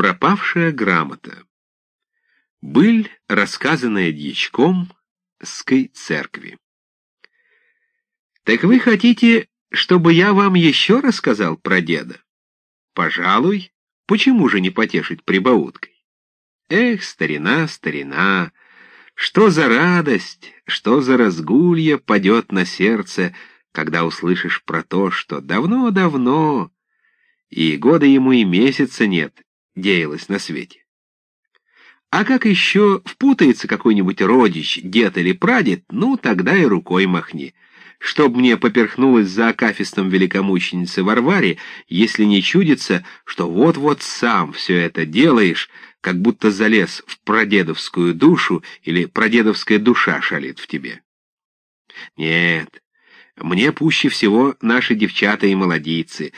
Пропавшая грамота. Быль, рассказанная дьячком ской церкви. Так вы хотите, чтобы я вам еще рассказал про деда? Пожалуй, почему же не потешить прибауткой? Эх, старина, старина, что за радость, что за разгулье падет на сердце, когда услышишь про то, что давно-давно, и года ему и месяца нет, деялось на свете. А как еще впутается какой-нибудь родич, дед или прадед, ну, тогда и рукой махни. Чтоб мне поперхнулась за акафистом великомученицы Варваре, если не чудится, что вот-вот сам все это делаешь, как будто залез в прадедовскую душу или прадедовская душа шалит в тебе. Нет, мне пуще всего наши девчата и молодицы.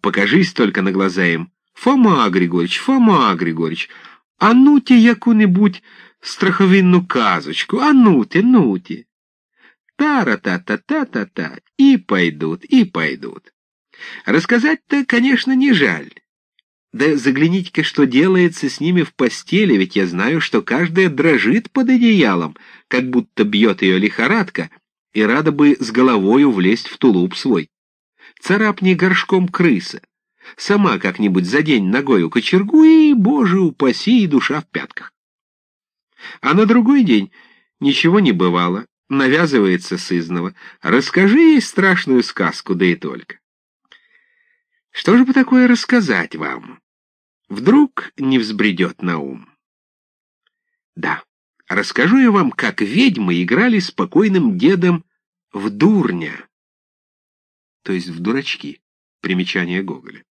Покажись только на глаза им, Фома Григорьевич, Фома Григорьевич, а нуте яку-небудь страховинну казочку, а нуте, нуте. Тара-та-та-та-та-та, и пойдут, и пойдут. Рассказать-то, конечно, не жаль. Да загляните-ка, что делается с ними в постели, ведь я знаю, что каждая дрожит под одеялом, как будто бьет ее лихорадка, и рада бы с головою влезть в тулуп свой. Царапни горшком крыса. Сама как-нибудь за день ногою кочергу и, боже упаси, и душа в пятках. А на другой день ничего не бывало, навязывается сызнова. Расскажи ей страшную сказку, да и только. Что же бы такое рассказать вам? Вдруг не взбредет на ум. Да, расскажу я вам, как ведьмы играли с покойным дедом в дурня, то есть в дурачки. Примечание Гоголя.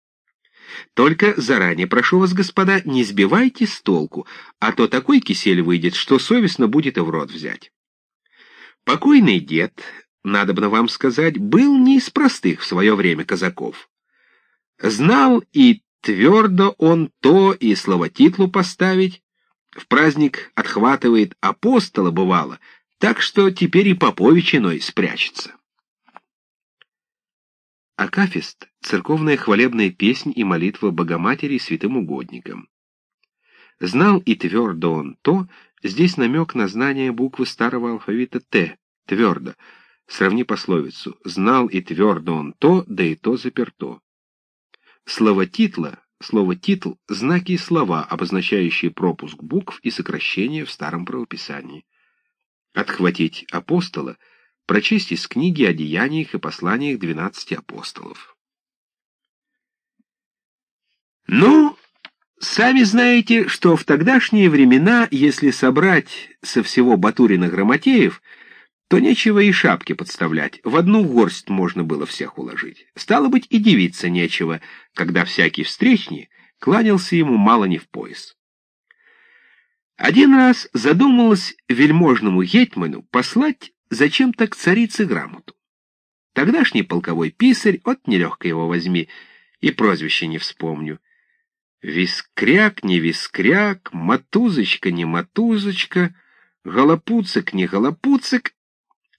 Только заранее прошу вас, господа, не сбивайте с толку, а то такой кисель выйдет, что совестно будет и в рот взять. Покойный дед, надобно вам сказать, был не из простых в свое время казаков. Знал и твердо он то и словотитлу поставить, в праздник отхватывает апостола бывало, так что теперь и попович иной спрячется. Акафист — церковная хвалебная песнь и молитва Богоматери и святым угодникам. Знал и твердо он то, здесь намек на знание буквы старого алфавита «Т», твердо. Сравни пословицу «знал и твердо он то, да и то заперто». Слово «титла» Слово «титл» — знаки и слова, обозначающие пропуск букв и сокращения в старом правописании. Отхватить апостола — прочесть из книги о деяниях и посланиях двенадцати апостолов. Ну, сами знаете, что в тогдашние времена, если собрать со всего Батурина Грамотеев, то нечего и шапки подставлять, в одну горсть можно было всех уложить. Стало быть, и девиться нечего, когда всякий встречный кланялся ему мало не в пояс. Один раз задумалось вельможному гетьману послать зачем-то к царице грамоту. Тогдашний полковой писарь, от нелегко его возьми, и прозвище не вспомню. Вискряк, не вискряк, матузочка, не матузочка, голопуцик, не голопуцик.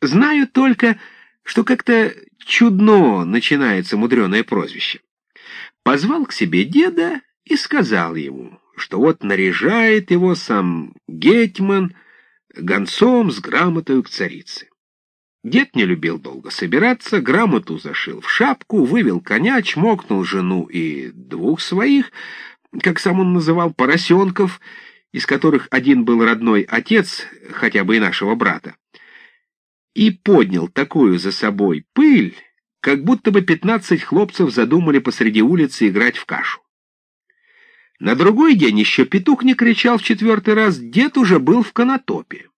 Знаю только, что как-то чудно начинается мудреное прозвище. Позвал к себе деда и сказал ему, что вот наряжает его сам Гетьман, гонцом с грамотой к царице. Дед не любил долго собираться, грамоту зашил в шапку, вывел коня, чмокнул жену и двух своих, как сам он называл, поросенков, из которых один был родной отец, хотя бы и нашего брата, и поднял такую за собой пыль, как будто бы пятнадцать хлопцев задумали посреди улицы играть в кашу. На другой день еще петух не кричал в четвертый раз, дед уже был в канатопе.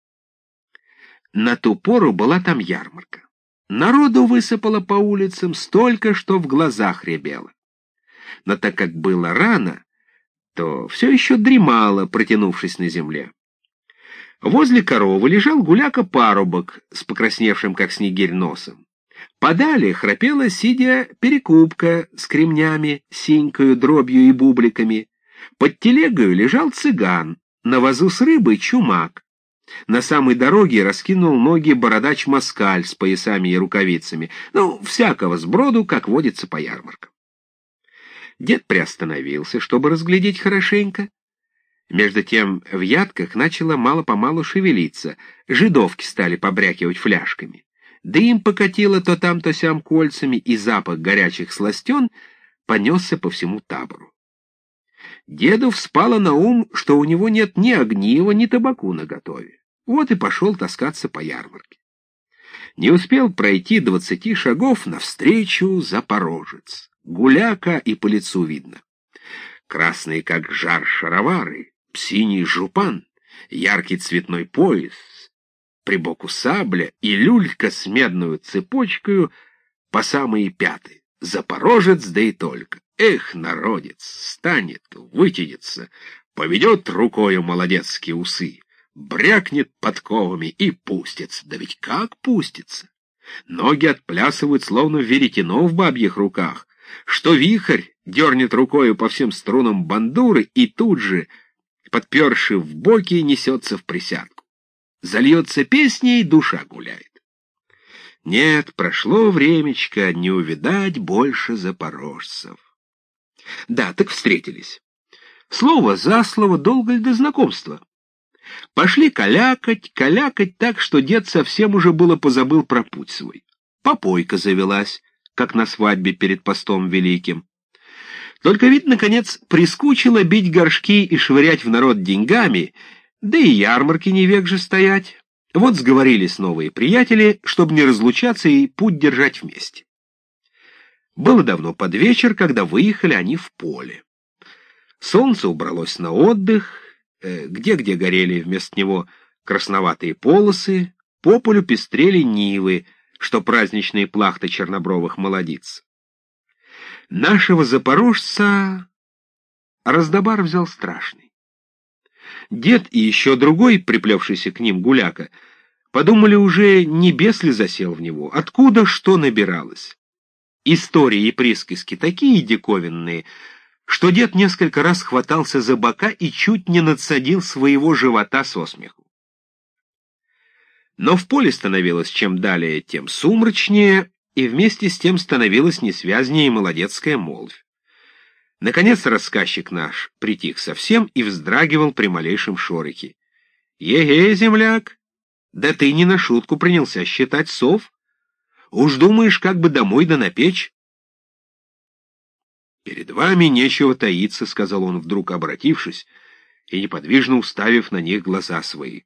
На ту пору была там ярмарка. Народу высыпало по улицам столько, что в глазах ребело. Но так как было рано, то все еще дремало, протянувшись на земле. Возле коровы лежал гуляка-парубок с покрасневшим, как снегирь, носом. Подали храпела, сидя, перекупка с кремнями, синькою, дробью и бубликами. Под телегою лежал цыган, на вазу с рыбой чумак. На самой дороге раскинул ноги бородач-москаль с поясами и рукавицами. Ну, всякого сброду, как водится по ярмаркам. Дед приостановился, чтобы разглядеть хорошенько. Между тем в ядках начало мало-помалу шевелиться, жидовки стали побрякивать фляжками. Дым покатило то там, то сям кольцами, и запах горячих сластен понесся по всему табору. Деду вспало на ум, что у него нет ни огнива, ни табаку наготове. Вот и пошел таскаться по ярмарке. Не успел пройти двадцати шагов навстречу запорожец. Гуляка и по лицу видно. Красные, как жар, шаровары, синий жупан, яркий цветной пояс, прибоку сабля и люлька с медную цепочкою по самые пяты. Запорожец, да и только. Эх, народец, станет, вытянется, поведет рукою молодецкие усы, брякнет подковами и пустится. Да ведь как пустится? Ноги отплясывают, словно веретено в бабьих руках, что вихрь дернет рукою по всем струнам бандуры и тут же, подперши в боки, несется в присядку. Зальется песней, душа гуляет. Нет, прошло времечко, не увидать больше запорожцев. Да, так встретились. Слово за слово, долго ли до знакомства? Пошли калякать, калякать так, что дед совсем уже было позабыл про путь свой. Попойка завелась, как на свадьбе перед постом великим. Только ведь, наконец, прискучило бить горшки и швырять в народ деньгами, да и ярмарки не век же стоять. Вот сговорились новые приятели, чтобы не разлучаться и путь держать вместе. Было давно под вечер, когда выехали они в поле. Солнце убралось на отдых, э, где-где горели вместо него красноватые полосы, по полю пестрели нивы, что праздничные плахты чернобровых молодиц. Нашего запорожца раздобар взял страшный. Дед и еще другой, приплевшийся к ним гуляка, подумали уже, небес ли засел в него, откуда что набиралось. Истории и присказки такие диковинные, что дед несколько раз хватался за бока и чуть не надсадил своего живота со смеху. Но в поле становилось чем далее, тем сумрачнее, и вместе с тем становилась несвязнее молодецкая молвь. Наконец рассказчик наш притих совсем и вздрагивал при малейшем шорохе. «Еге, земляк, да ты не на шутку принялся считать сов?» Уж думаешь, как бы домой да на печь? «Перед вами нечего таиться», — сказал он, вдруг обратившись и неподвижно уставив на них глаза свои.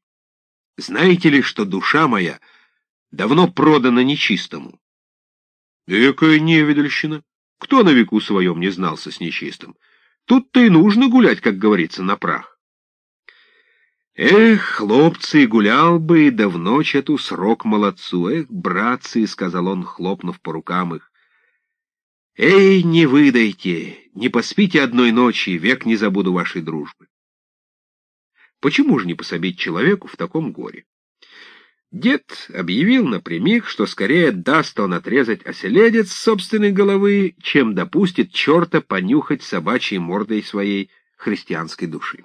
«Знаете ли, что душа моя давно продана нечистому?» «Экая невидальщина! Кто на веку своем не знался с нечистым? Тут-то и нужно гулять, как говорится, на прах». Эх, хлопцы, гулял бы, давночь в ночь эту срок молодцу. Эх, братцы, — сказал он, хлопнув по рукам их. Эй, не выдайте, не поспите одной ночи, век не забуду вашей дружбы. Почему же не пособить человеку в таком горе? Дед объявил напрямик, что скорее даст он отрезать оселедец собственной головы, чем допустит черта понюхать собачьей мордой своей христианской души.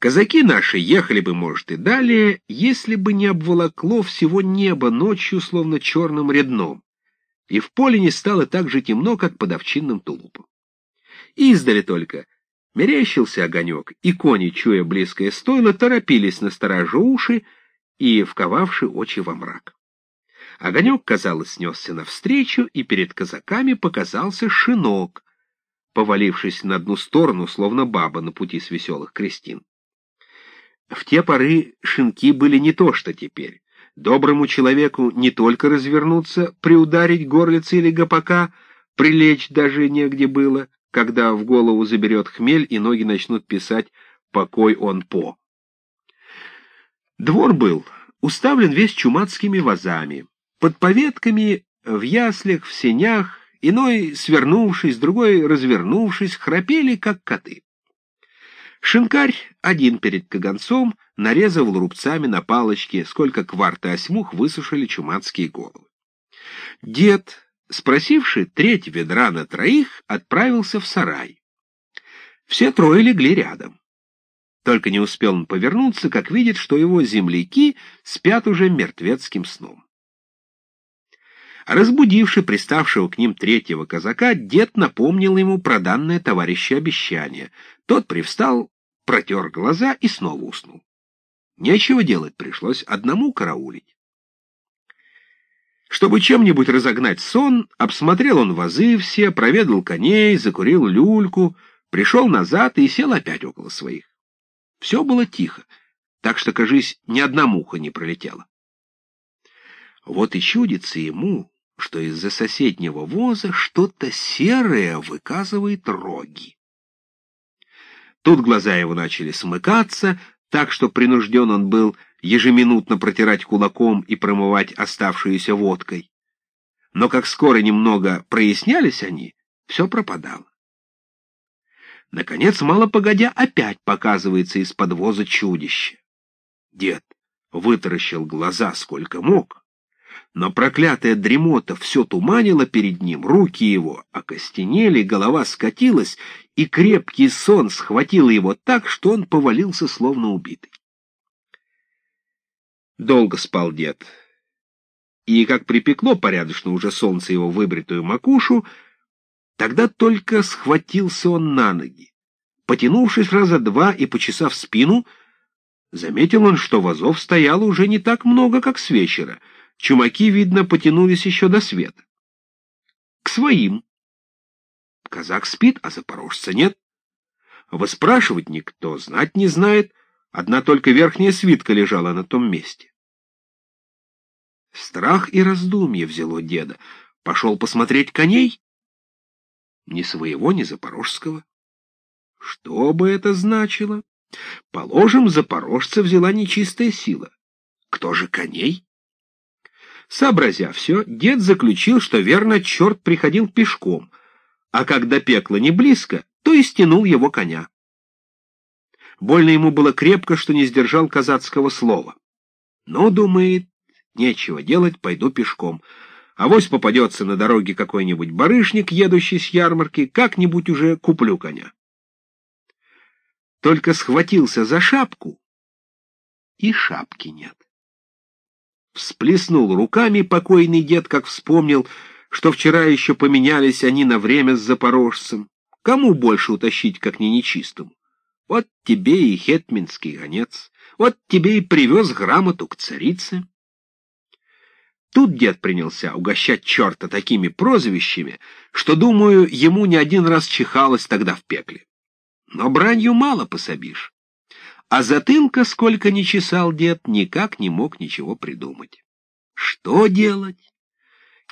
Казаки наши ехали бы, может, и далее, если бы не обволокло всего небо ночью, словно черным рядном, и в поле не стало так же темно, как под овчинным тулупом. Издали только мерещился огонек, и кони, чуя близкое стойло, торопились насторожа уши и вковавши очи во мрак. Огонек, казалось, снесся навстречу, и перед казаками показался шинок, повалившись на одну сторону, словно баба на пути с веселых крестин. В те поры шинки были не то, что теперь. Доброму человеку не только развернуться, приударить горлицы или гопака, прилечь даже негде было, когда в голову заберет хмель и ноги начнут писать «покой он по». Двор был уставлен весь чумацкими вазами. Под поветками, в яслях, в сенях, иной, свернувшись, другой, развернувшись, храпели, как коты. Шинкарь один перед каганцом нарезал рубцами на палочке, сколько кварта осьмух высушили чумацкие головы. Дед, спросивший треть ведра на троих, отправился в сарай. Все трое легли рядом. Только не успел он повернуться, как видит, что его земляки спят уже мертвецким сном. Разбудивший приставшего к ним третьего казака, дед напомнил ему про данное товарища обещание. Тот привстал, протер глаза и снова уснул. Нечего делать пришлось, одному караулить. Чтобы чем-нибудь разогнать сон, обсмотрел он вазы все, проведал коней, закурил люльку, пришел назад и сел опять около своих. Все было тихо, так что, кажись, ни одна муха не пролетела. Вот и чудится ему, что из-за соседнего воза что-то серое выказывает роги. Тут глаза его начали смыкаться, так что принужден он был ежеминутно протирать кулаком и промывать оставшуюся водкой. Но как скоро немного прояснялись они, все пропадало. Наконец, мало погодя, опять показывается из подвоза чудище. Дед вытаращил глаза сколько мог, но проклятая дремота все туманила перед ним, руки его окостенели, голова скатилась, и крепкий сон схватил его так, что он повалился словно убитый. Долго спал дед, и как припекло порядочно уже солнце его выбритую макушу, тогда только схватился он на ноги. Потянувшись раза два и почесав спину, заметил он, что вазов стояло уже не так много, как с вечера — Чумаки, видно, потянулись еще до света. К своим. Казак спит, а запорожца нет. Выспрашивать никто, знать не знает. Одна только верхняя свитка лежала на том месте. Страх и раздумье взяло деда. Пошел посмотреть коней. Ни своего, ни запорожского. Что бы это значило? Положим, запорожца взяла нечистая сила. Кто же коней? Сообразя все, дед заключил, что верно черт приходил пешком, а когда пекло не близко, то и стянул его коня. Больно ему было крепко, что не сдержал казацкого слова. Но, думает, нечего делать, пойду пешком. Авось попадется на дороге какой-нибудь барышник, едущий с ярмарки, как-нибудь уже куплю коня. Только схватился за шапку, и шапки нет. Всплеснул руками покойный дед, как вспомнил, что вчера еще поменялись они на время с запорожцем. Кому больше утащить, как не нечистому? Вот тебе и хетминский гонец, вот тебе и привез грамоту к царице. Тут дед принялся угощать черта такими прозвищами, что, думаю, ему не один раз чихалось тогда в пекле. Но бранью мало пособишь. А затылка, сколько ни чесал дед, никак не мог ничего придумать. Что делать?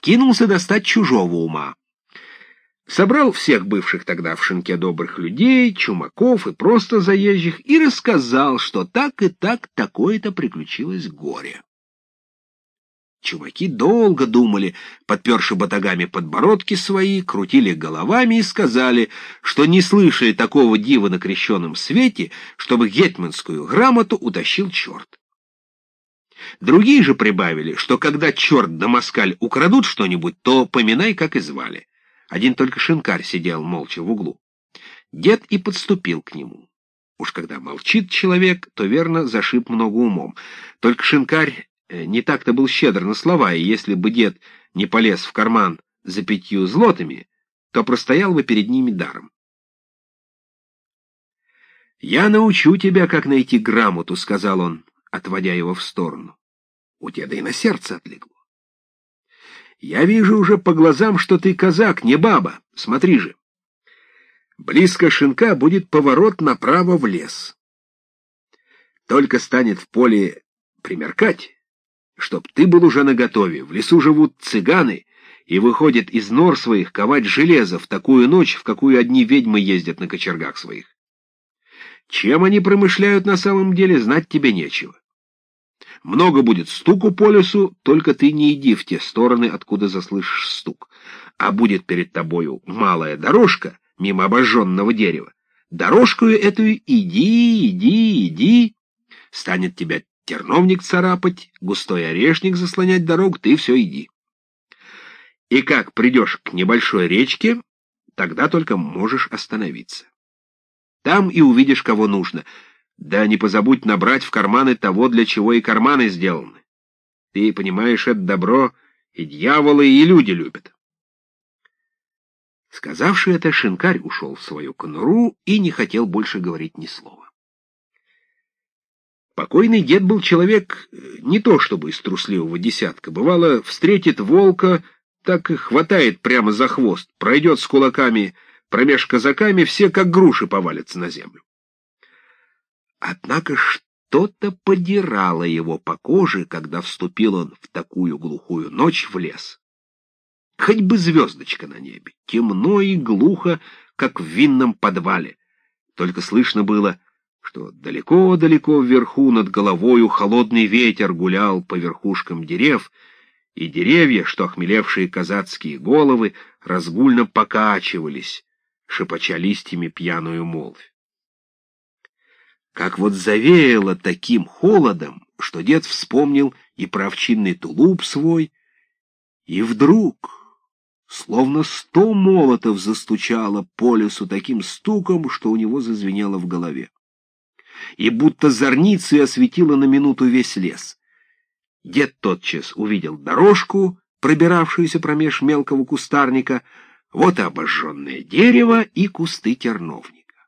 Кинулся достать чужого ума. Собрал всех бывших тогда в шинке добрых людей, чумаков и просто заезжих, и рассказал, что так и так такое-то приключилось горе. Чуваки долго думали, подперши батагами подбородки свои, крутили головами и сказали, что не слышали такого дива на крещенном свете, чтобы гетманскую грамоту утащил черт. Другие же прибавили, что когда черт да москаль украдут что-нибудь, то поминай, как и звали. Один только шинкарь сидел молча в углу. Дед и подступил к нему. Уж когда молчит человек, то верно зашиб много умом. Только шинкарь Э, не так-то был щедр на слова, и если бы дед не полез в карман за пятью злотами, то простоял бы перед ними даром. «Я научу тебя, как найти грамоту», — сказал он, отводя его в сторону. У деда и на сердце отлегло. «Я вижу уже по глазам, что ты казак, не баба. Смотри же. Близко шинка будет поворот направо в лес. Только станет в поле примеркать, чтоб ты был уже наготове. В лесу живут цыганы, и выходят из нор своих ковать железо в такую ночь, в какую одни ведьмы ездят на кочергах своих. Чем они промышляют на самом деле, знать тебе нечего. Много будет стуку по лесу, только ты не иди в те стороны, откуда заслышишь стук. А будет перед тобою малая дорожка мимо обожженного дерева. Дорожкою эту иди, иди, иди. Станет тебя терновник царапать, густой орешник заслонять дорогу, ты все иди. И как придешь к небольшой речке, тогда только можешь остановиться. Там и увидишь, кого нужно. Да не позабудь набрать в карманы того, для чего и карманы сделаны. Ты понимаешь, это добро И дьяволы, и люди любят. Сказавший это, шинкарь ушел в свою конуру и не хотел больше говорить ни слова. Покойный дед был человек э, не то чтобы из трусливого десятка. Бывало, встретит волка, так и хватает прямо за хвост, пройдет с кулаками промеж казаками, все как груши повалятся на землю. Однако что-то подирало его по коже, когда вступил он в такую глухую ночь в лес. Хоть бы звездочка на небе, темно и глухо, как в винном подвале. Только слышно было, что далеко-далеко вверху над головою холодный ветер гулял по верхушкам дерев, и деревья, что охмелевшие казацкие головы, разгульно покачивались, шепоча листьями пьяную молвь. Как вот завеяло таким холодом, что дед вспомнил и про овчинный тулуп свой, и вдруг Словно сто молотов застучало по лесу таким стуком, что у него зазвенело в голове. И будто зорницей осветило на минуту весь лес. Дед тотчас увидел дорожку, пробиравшуюся промеж мелкого кустарника, вот и обожженное дерево и кусты терновника.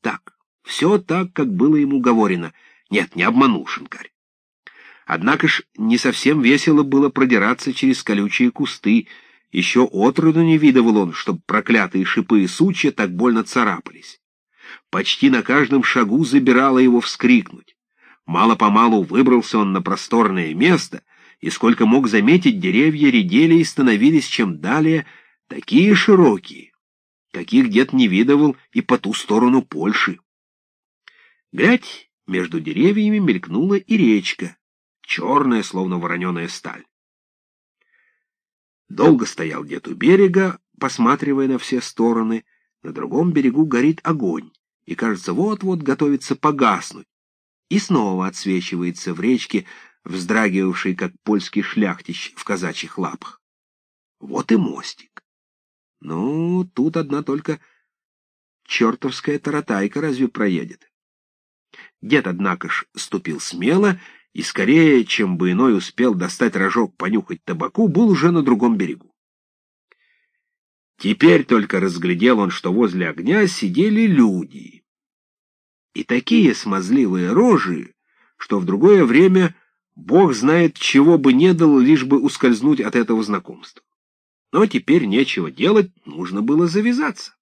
Так, все так, как было ему говорено. Нет, не обманул шинкарь. Однако ж не совсем весело было продираться через колючие кусты. Еще отроду не видывал он, чтоб проклятые шипы и сучья так больно царапались. Почти на каждом шагу забирало его вскрикнуть. Мало-помалу выбрался он на просторное место, и сколько мог заметить, деревья редели и становились чем далее такие широкие, каких дед не видывал и по ту сторону Польши. Глядь, между деревьями мелькнула и речка черная, словно вороненая сталь. Долго стоял дед у берега, посматривая на все стороны. На другом берегу горит огонь, и, кажется, вот-вот готовится погаснуть. И снова отсвечивается в речке, вздрагивавший, как польский шляхтич в казачьих лапах. Вот и мостик. Ну, тут одна только чертовская таратайка разве проедет? Дед, однако ж, ступил смело и скорее, чем бы иной успел достать рожок понюхать табаку, был уже на другом берегу. Теперь только разглядел он, что возле огня сидели люди. И такие смазливые рожи, что в другое время Бог знает, чего бы не дал, лишь бы ускользнуть от этого знакомства. Но теперь нечего делать, нужно было завязаться.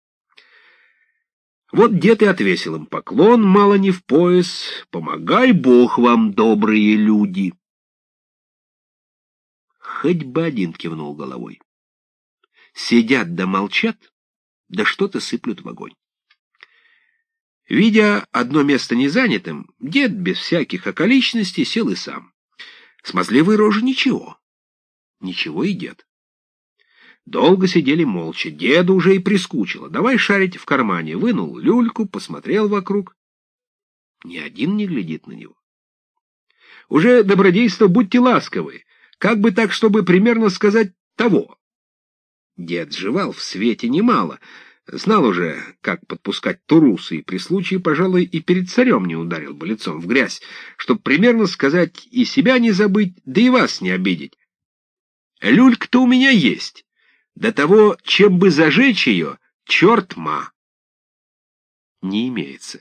Вот дед и отвесил им поклон, мало не в пояс. Помогай Бог вам, добрые люди. Хоть бы один кивнул головой. Сидят да молчат, да что-то сыплют в огонь. Видя одно место незанятым, дед без всяких околичностей сел и сам. Смазливый рожи ничего. Ничего и дед. Долго сидели молча. Деду уже и прискучило. Давай шарить в кармане. Вынул люльку, посмотрел вокруг. Ни один не глядит на него. Уже, добродейство, будьте ласковы. Как бы так, чтобы примерно сказать того. Дед жевал в свете немало. Знал уже, как подпускать турусы, и при случае, пожалуй, и перед царем не ударил бы лицом в грязь, чтобы примерно сказать и себя не забыть, да и вас не обидеть. Люлька-то у меня есть. До того, чем бы зажечь ее, черт ма. Не имеется.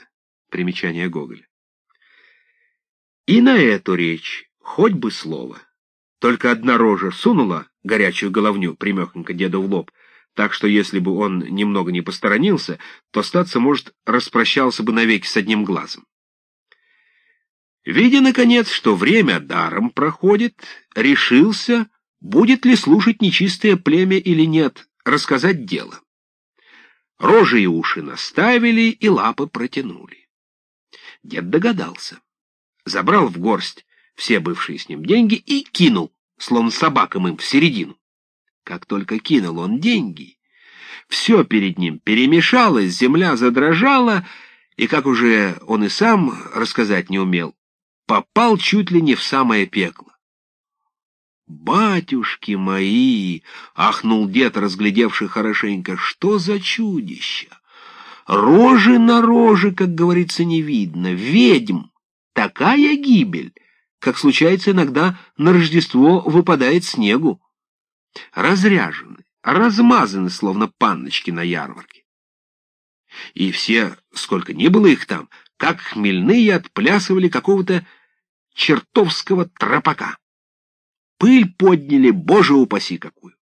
Примечание Гоголя. И на эту речь хоть бы слово. Только одна рожа сунула горячую головню примехонько деду в лоб, так что если бы он немного не посторонился, то статься, может, распрощался бы навеки с одним глазом. Видя, наконец, что время даром проходит, решился будет ли слушать нечистое племя или нет, рассказать дело. Рожи и уши наставили и лапы протянули. Дед догадался. Забрал в горсть все бывшие с ним деньги и кинул, словно собакам им, в середину. Как только кинул он деньги, все перед ним перемешалось, земля задрожала, и, как уже он и сам рассказать не умел, попал чуть ли не в самое пекло. «Батюшки мои!» — ахнул дед, разглядевший хорошенько. «Что за чудище! Рожи на роже, как говорится, не видно. Ведьм! Такая гибель! как случается иногда на Рождество выпадает снегу. Разряжены, размазаны, словно панночки на ярмарке. И все, сколько ни было их там, как хмельные отплясывали какого-то чертовского тропака. Пыль подняли, боже упаси какую!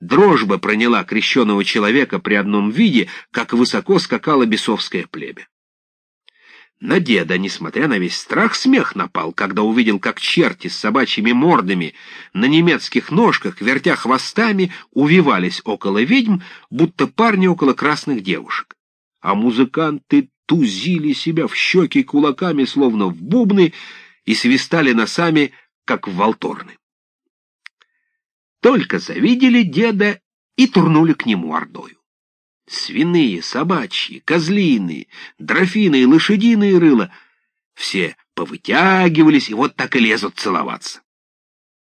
Дрожба проняла крещеного человека при одном виде, как высоко скакало бесовское племя. На деда, несмотря на весь страх, смех напал, когда увидел, как черти с собачьими мордами на немецких ножках, вертя хвостами, увивались около ведьм, будто парни около красных девушек. А музыканты тузили себя в щеки кулаками, словно в бубны, и свистали носами, как в волторны. Только завидели деда и турнули к нему ордою. Свиные, собачьи, козлиные, дрофиные, лошадиные рыла — все повытягивались и вот так и лезут целоваться.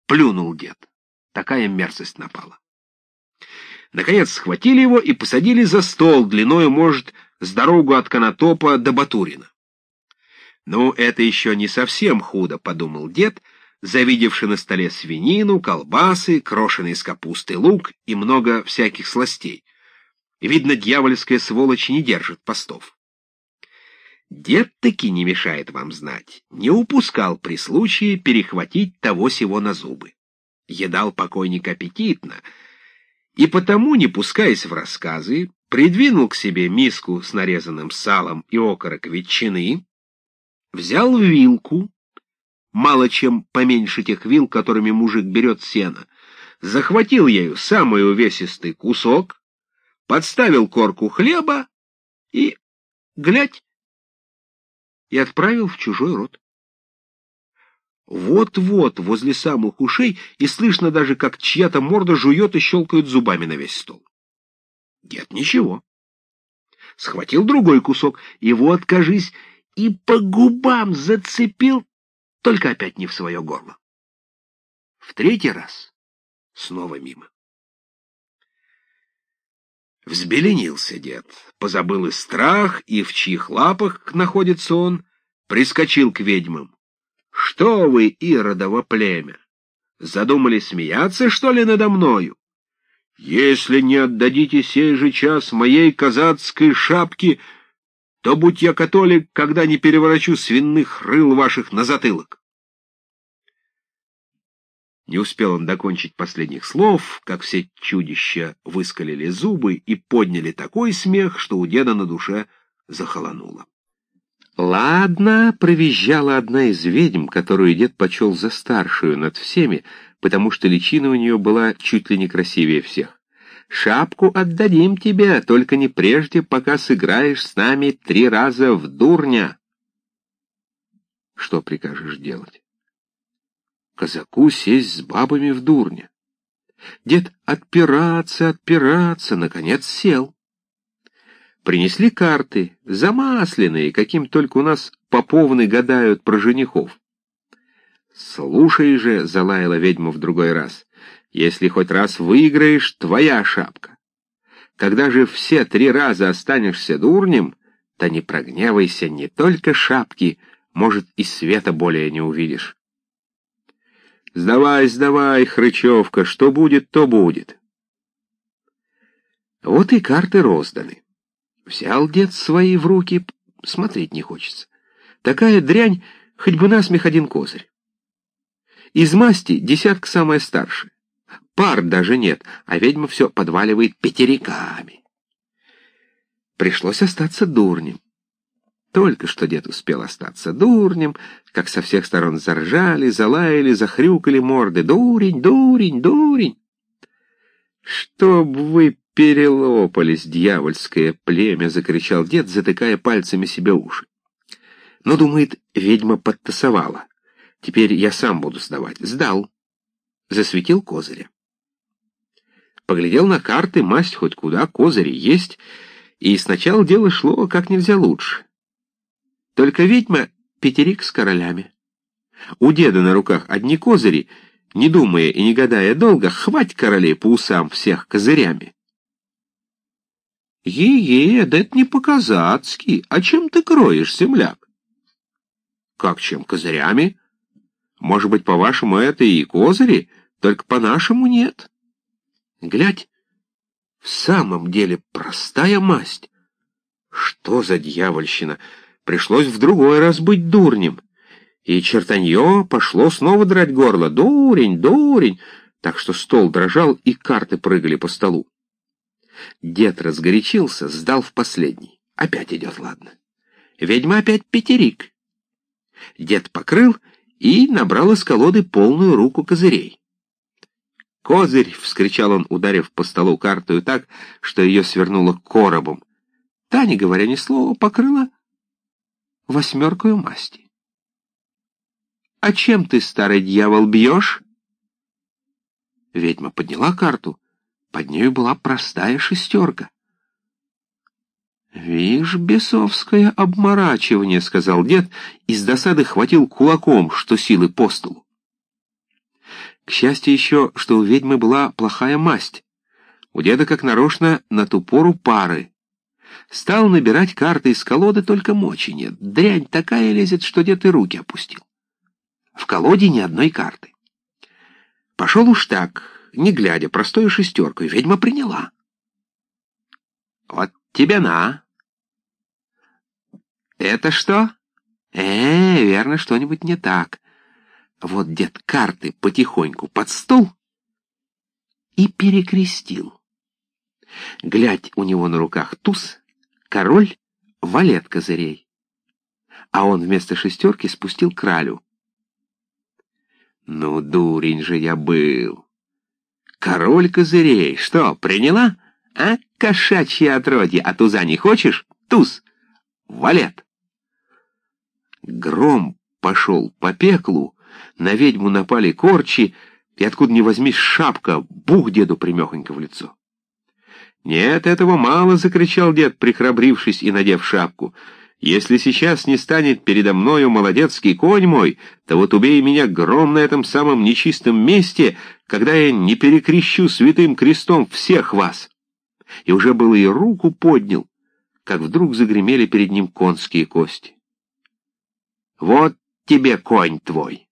Плюнул дед. Такая мерзость напала. Наконец схватили его и посадили за стол, длиною, может, с дорогу от Конотопа до Батурина. «Ну, это еще не совсем худо», — подумал дед, — завидевший на столе свинину, колбасы, крошеный из капусты лук и много всяких сластей. Видно, дьявольская сволочь не держит постов. Дед таки не мешает вам знать, не упускал при случае перехватить того сего на зубы. Едал покойник аппетитно, и потому, не пускаясь в рассказы, придвинул к себе миску с нарезанным салом и окорок ветчины, взял вилку, мало чем поменьше тех вил, которыми мужик берет сено, захватил ею самый увесистый кусок, подставил корку хлеба и, глядь, и отправил в чужой рот. Вот-вот, возле самых ушей, и слышно даже, как чья-то морда жует и щелкает зубами на весь стол. Нет, ничего. Схватил другой кусок, и вот, кажись, и по губам зацепил только опять не в свое горло. В третий раз снова мимо. Взбеленился дед, позабыл и страх, и в чьих лапах находится он, прискочил к ведьмам. «Что вы, иродово племя? Задумали смеяться, что ли, надо мною? Если не отдадите сей же час моей казацкой шапки, то, будь я католик, когда не переворачу свиных рыл ваших на затылок. Не успел он докончить последних слов, как все чудища выскалили зубы и подняли такой смех, что у деда на душе захолонуло. «Ладно», — провизжала одна из ведьм, которую дед почел за старшую над всеми, потому что личина у нее была чуть ли не красивее всех. Шапку отдадим тебе, только не прежде, пока сыграешь с нами три раза в дурня. Что прикажешь делать? Казаку сесть с бабами в дурня. Дед отпираться, отпираться, наконец сел. Принесли карты, замасленные, каким только у нас поповны гадают про женихов. «Слушай же», — залаяла ведьма в другой раз, если хоть раз выиграешь, твоя шапка. Когда же все три раза останешься дурнем, то не прогневайся, не только шапки, может, и света более не увидишь. Сдавай, сдавай, Хрычевка, что будет, то будет. Вот и карты розданы. Взял дед свои в руки, смотреть не хочется. Такая дрянь, хоть бы насмех один козырь. Из масти десятка самая старшая. Пар даже нет, а ведьма все подваливает пятериками. Пришлось остаться дурнем. Только что дед успел остаться дурнем, как со всех сторон заржали, залаяли, захрюкали морды. «Дурень, дурень, дурень!» «Чтоб вы перелопались, дьявольское племя!» — закричал дед, затыкая пальцами себе уши. Но, думает, ведьма подтасовала. Теперь я сам буду сдавать. Сдал. Засветил козыря. Поглядел на карты, масть хоть куда, козыри есть, и сначала дело шло как нельзя лучше. Только ведьма пятерик с королями. У деда на руках одни козыри, не думая и не гадая долго, хвать королей по усам всех козырями. «Е-е, да это не по-казацки. А чем ты кроешь, земляк?» «Как чем, козырями? Может быть, по-вашему, это и козыри, только по-нашему нет. Глядь, в самом деле простая масть. Что за дьявольщина? Пришлось в другой раз быть дурнем. И чертанье пошло снова драть горло. Дурень, дурень! Так что стол дрожал, и карты прыгали по столу. Дед разгорячился, сдал в последний. Опять идет, ладно. Ведьма опять пятерик. Дед покрыл и набрал из колоды полную руку козырей. «Козырь!» — вскричал он, ударив по столу картою так, что ее свернуло коробом. Та, не говоря ни слова, покрыла восьмеркою масти. «А чем ты, старый дьявол, бьешь?» Ведьма подняла карту. Под нею была простая шестерка. «Вишь, бесовское обморачивание», — сказал дед, и с досады хватил кулаком, что силы по столу. К счастью еще, что у ведьмы была плохая масть. У деда, как нарочно, на ту пору пары. Стал набирать карты из колоды, только мочи нет. Дрянь такая лезет, что дед и руки опустил. В колоде ни одной карты. Пошел уж так, не глядя, простую шестерку, ведьма приняла. «Вот тебе на!» «Это что?» «Э, верно, что-нибудь не так». Вот дед карты потихоньку под стол и перекрестил. Глядь, у него на руках туз, король, валет козырей. А он вместо шестерки спустил кралю. Ну, дурень же я был. Король козырей, что, приняла? А, кошачье отродье, а туза не хочешь? Туз, валет. Гром пошел по пеклу, на ведьму напали корчи, и откуда ни возьмись шапка, бух деду примехонько в лицо. «Нет, этого мало!» — закричал дед, прихрабрившись и надев шапку. «Если сейчас не станет передо мною молодецкий конь мой, то вот убей меня гром на этом самом нечистом месте, когда я не перекрещу святым крестом всех вас!» И уже было и руку поднял, как вдруг загремели перед ним конские кости. «Вот тебе конь твой!»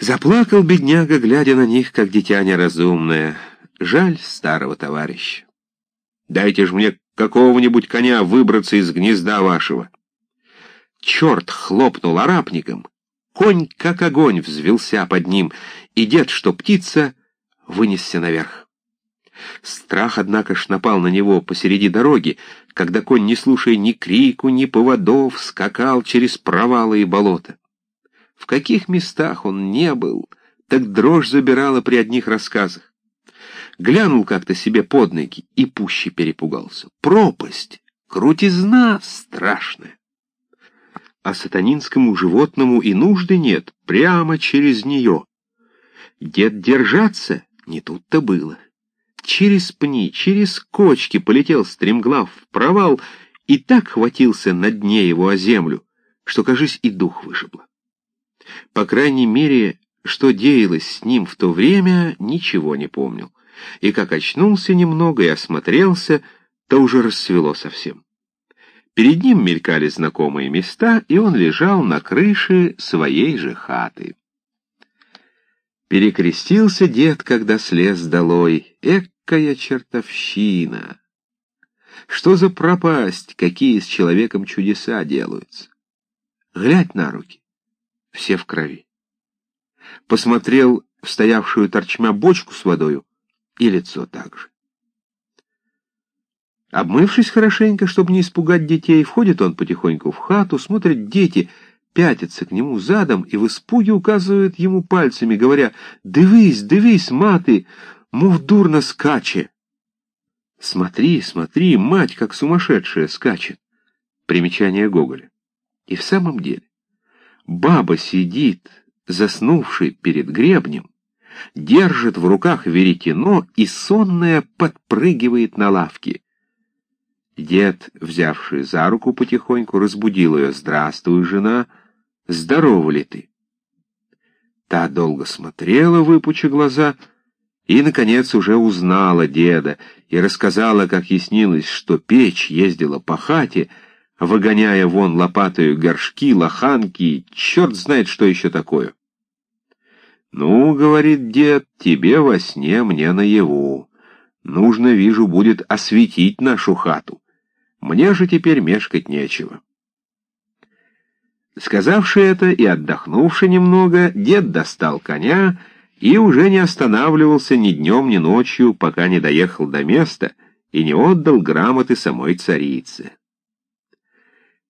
Заплакал бедняга, глядя на них, как дитя неразумное. Жаль старого товарища. Дайте же мне какого-нибудь коня выбраться из гнезда вашего. Черт хлопнул арапником. Конь, как огонь, взвелся под ним, и дед, что птица, вынесся наверх. Страх, однако ж, напал на него посреди дороги, когда конь, не слушая ни крику, ни поводов, скакал через провалы и болота. В каких местах он не был, так дрожь забирала при одних рассказах. Глянул как-то себе под ноги и пуще перепугался. Пропасть, крутизна страшная. А сатанинскому животному и нужды нет, прямо через нее. Дед держаться не тут-то было. Через пни, через кочки полетел стремглав в провал и так хватился на дне его о землю, что, кажись, и дух вышибло. По крайней мере, что деялось с ним в то время, ничего не помнил. И как очнулся немного и осмотрелся, то уже рассвело совсем. Перед ним мелькали знакомые места, и он лежал на крыше своей же хаты. Перекрестился дед, когда слез долой. Экая чертовщина! Что за пропасть, какие с человеком чудеса делаются? Глядь на руки все в крови. Посмотрел в стоявшую торчмя бочку с водою и лицо также. Обмывшись хорошенько, чтобы не испугать детей, входит он потихоньку в хату, смотрит дети, пятятся к нему задом и в испуге указывают ему пальцами, говоря «Дивись, дивись, маты, мов дурно скаче». «Смотри, смотри, мать, как сумасшедшая скачет!» Примечание Гоголя. И в самом деле, Баба сидит, заснувший перед гребнем, держит в руках веретено и сонная подпрыгивает на лавке. Дед, взявший за руку потихоньку, разбудил ее. «Здравствуй, жена! Здорова ли ты?» Та долго смотрела, выпуча глаза, и, наконец, уже узнала деда и рассказала, как яснилось, что печь ездила по хате, выгоняя вон лопатою горшки, лоханки, черт знает, что еще такое. «Ну, — говорит дед, — тебе во сне, мне наяву. Нужно, вижу, будет осветить нашу хату. Мне же теперь мешкать нечего». Сказавши это и отдохнувши немного, дед достал коня и уже не останавливался ни днем, ни ночью, пока не доехал до места и не отдал грамоты самой царице.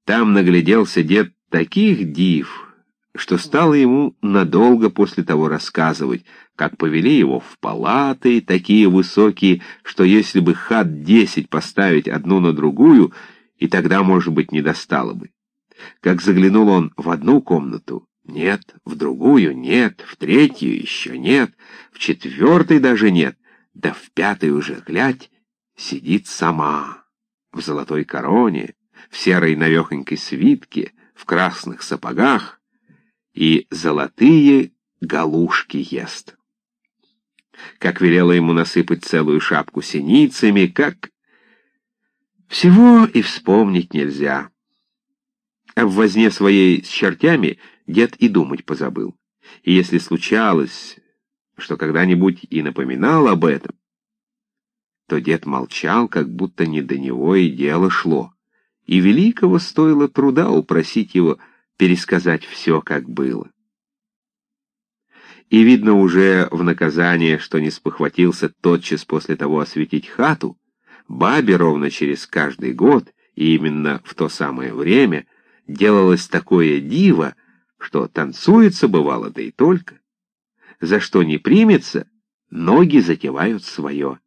Там нагляделся дед таких див, что стало ему надолго после того рассказывать, как повели его в палаты, такие высокие, что если бы хат десять поставить одну на другую, и тогда, может быть, не достало бы. Как заглянул он в одну комнату, нет, в другую нет, в третью еще нет, в четвертой даже нет, да в пятой уже, глядь, сидит сама, в золотой короне, в серой навехонькой свитке, в красных сапогах и золотые галушки ест. Как велела ему насыпать целую шапку синицами, как... Всего и вспомнить нельзя. А в возне своей с чертями дед и думать позабыл. И если случалось, что когда-нибудь и напоминал об этом, то дед молчал, как будто не до него и дело шло и великого стоило труда упросить его пересказать все, как было. И видно уже в наказание, что не спохватился тотчас после того осветить хату, бабе ровно через каждый год, и именно в то самое время, делалось такое диво, что танцуется бывало, да и только. За что не примется, ноги затевают свое.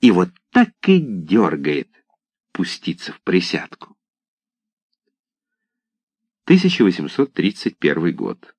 И вот так и дергает пуститься в присядку. 1831 год.